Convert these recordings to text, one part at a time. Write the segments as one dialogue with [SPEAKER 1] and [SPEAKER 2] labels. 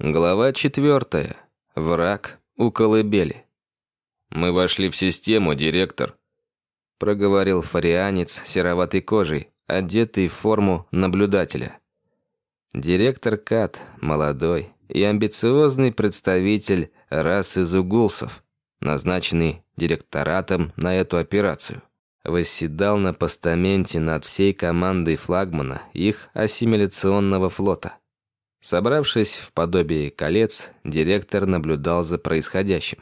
[SPEAKER 1] Глава четвертая. Враг у колыбели. «Мы вошли в систему, директор», — проговорил фарианец сероватой кожей, одетый в форму наблюдателя. Директор Кат, молодой и амбициозный представитель расы зугулсов, назначенный директоратом на эту операцию, восседал на постаменте над всей командой флагмана их ассимиляционного флота. Собравшись в подобие колец, директор наблюдал за происходящим.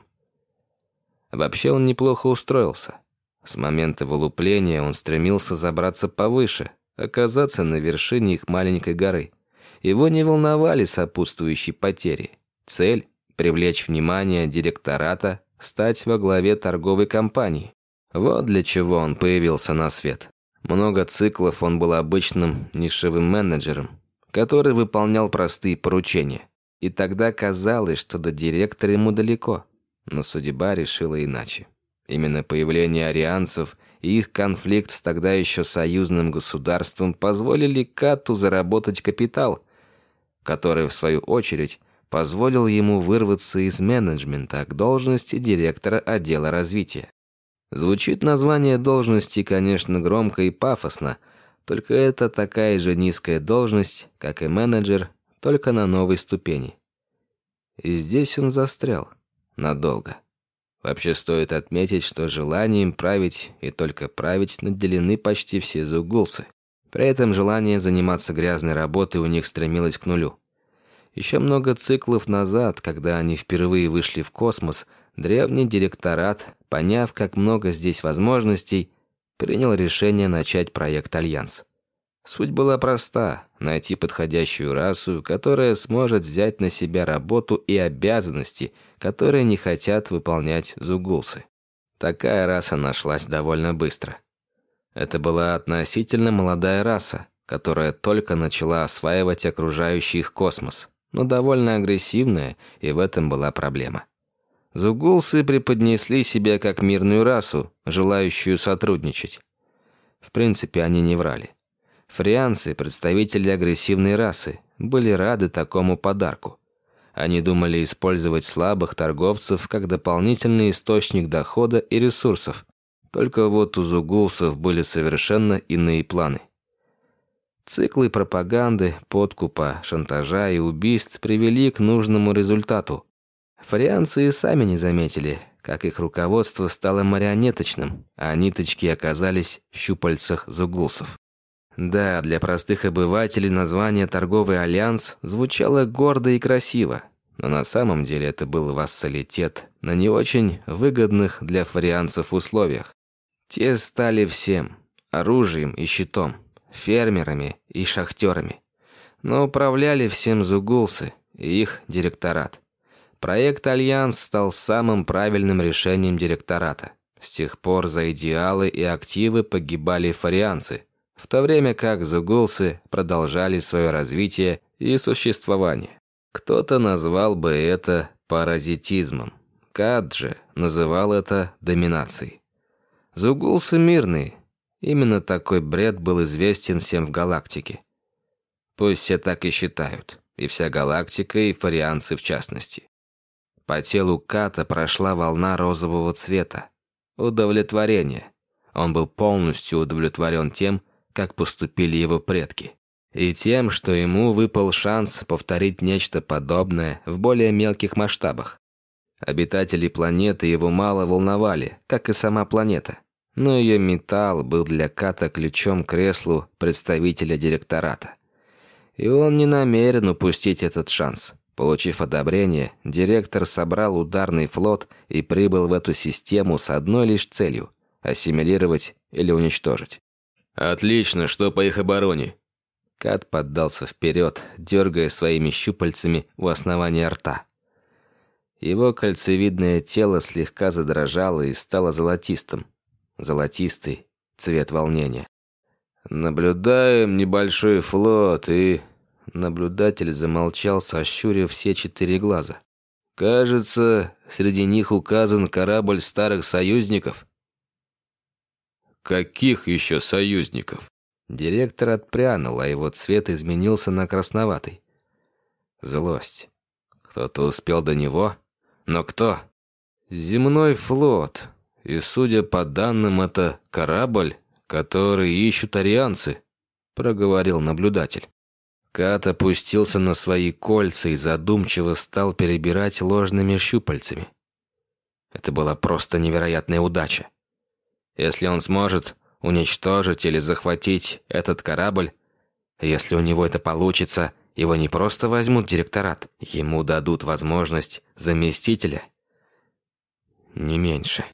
[SPEAKER 1] Вообще он неплохо устроился. С момента вылупления он стремился забраться повыше, оказаться на вершине их маленькой горы. Его не волновали сопутствующие потери. Цель – привлечь внимание директората, стать во главе торговой компании. Вот для чего он появился на свет. Много циклов он был обычным нишевым менеджером, который выполнял простые поручения. И тогда казалось, что до директора ему далеко. Но судьба решила иначе. Именно появление арианцев и их конфликт с тогда еще союзным государством позволили Кату заработать капитал, который, в свою очередь, позволил ему вырваться из менеджмента к должности директора отдела развития. Звучит название должности, конечно, громко и пафосно – только это такая же низкая должность, как и менеджер, только на новой ступени. И здесь он застрял. Надолго. Вообще стоит отметить, что желанием править и только править наделены почти все зугулсы. При этом желание заниматься грязной работой у них стремилось к нулю. Еще много циклов назад, когда они впервые вышли в космос, древний директорат, поняв, как много здесь возможностей, принял решение начать проект «Альянс». Суть была проста – найти подходящую расу, которая сможет взять на себя работу и обязанности, которые не хотят выполнять зугулсы. Такая раса нашлась довольно быстро. Это была относительно молодая раса, которая только начала осваивать окружающий их космос, но довольно агрессивная, и в этом была проблема. Зугулсы преподнесли себя как мирную расу, желающую сотрудничать. В принципе, они не врали. Фрианцы, представители агрессивной расы, были рады такому подарку. Они думали использовать слабых торговцев как дополнительный источник дохода и ресурсов. Только вот у зугулсов были совершенно иные планы. Циклы пропаганды, подкупа, шантажа и убийств привели к нужному результату. Фарианцы и сами не заметили, как их руководство стало марионеточным, а ниточки оказались в щупальцах зугулсов. Да, для простых обывателей название «Торговый альянс» звучало гордо и красиво, но на самом деле это был вассалитет на не очень выгодных для фарианцев условиях. Те стали всем – оружием и щитом, фермерами и шахтерами. Но управляли всем зугулсы и их директорат. Проект «Альянс» стал самым правильным решением директората. С тех пор за идеалы и активы погибали фарианцы, в то время как зугулсы продолжали свое развитие и существование. Кто-то назвал бы это паразитизмом. Кадже называл это доминацией. Зугулсы мирные. Именно такой бред был известен всем в галактике. Пусть все так и считают, и вся галактика, и фарианцы в частности. По телу Ката прошла волна розового цвета. Удовлетворение. Он был полностью удовлетворен тем, как поступили его предки. И тем, что ему выпал шанс повторить нечто подобное в более мелких масштабах. Обитатели планеты его мало волновали, как и сама планета. Но ее металл был для Ката ключом к креслу представителя директората. И он не намерен упустить этот шанс. Получив одобрение, директор собрал ударный флот и прибыл в эту систему с одной лишь целью – ассимилировать или уничтожить. «Отлично, что по их обороне?» Кат поддался вперед, дергая своими щупальцами у основания рта. Его кольцевидное тело слегка задрожало и стало золотистым. Золотистый цвет волнения. «Наблюдаем небольшой флот и...» Наблюдатель замолчал, сощурив все четыре глаза. «Кажется, среди них указан корабль старых союзников».
[SPEAKER 2] «Каких еще союзников?»
[SPEAKER 1] Директор отпрянул, а его цвет изменился на красноватый. Злость. Кто-то успел до него? Но кто? Земной флот. И, судя по данным, это корабль, который ищут арианцы, проговорил наблюдатель. Кат опустился на свои кольца и задумчиво стал перебирать ложными щупальцами. Это была просто невероятная удача. Если он сможет уничтожить или захватить этот корабль, если у него это получится, его не просто возьмут директорат, ему дадут возможность заместителя. Не меньше.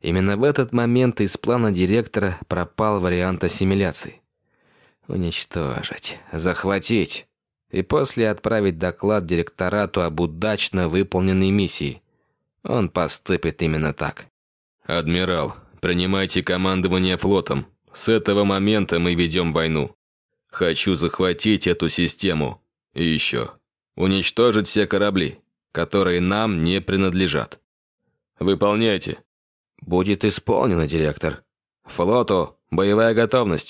[SPEAKER 1] Именно в этот момент из плана директора пропал вариант ассимиляции. Уничтожить, захватить и после отправить доклад директорату об удачно выполненной миссии. Он поступит именно так.
[SPEAKER 2] «Адмирал, принимайте командование флотом. С этого момента мы ведем войну. Хочу захватить эту систему. И еще. Уничтожить все корабли, которые нам не принадлежат. Выполняйте.
[SPEAKER 1] Будет исполнено, директор. Флоту, боевая готовность.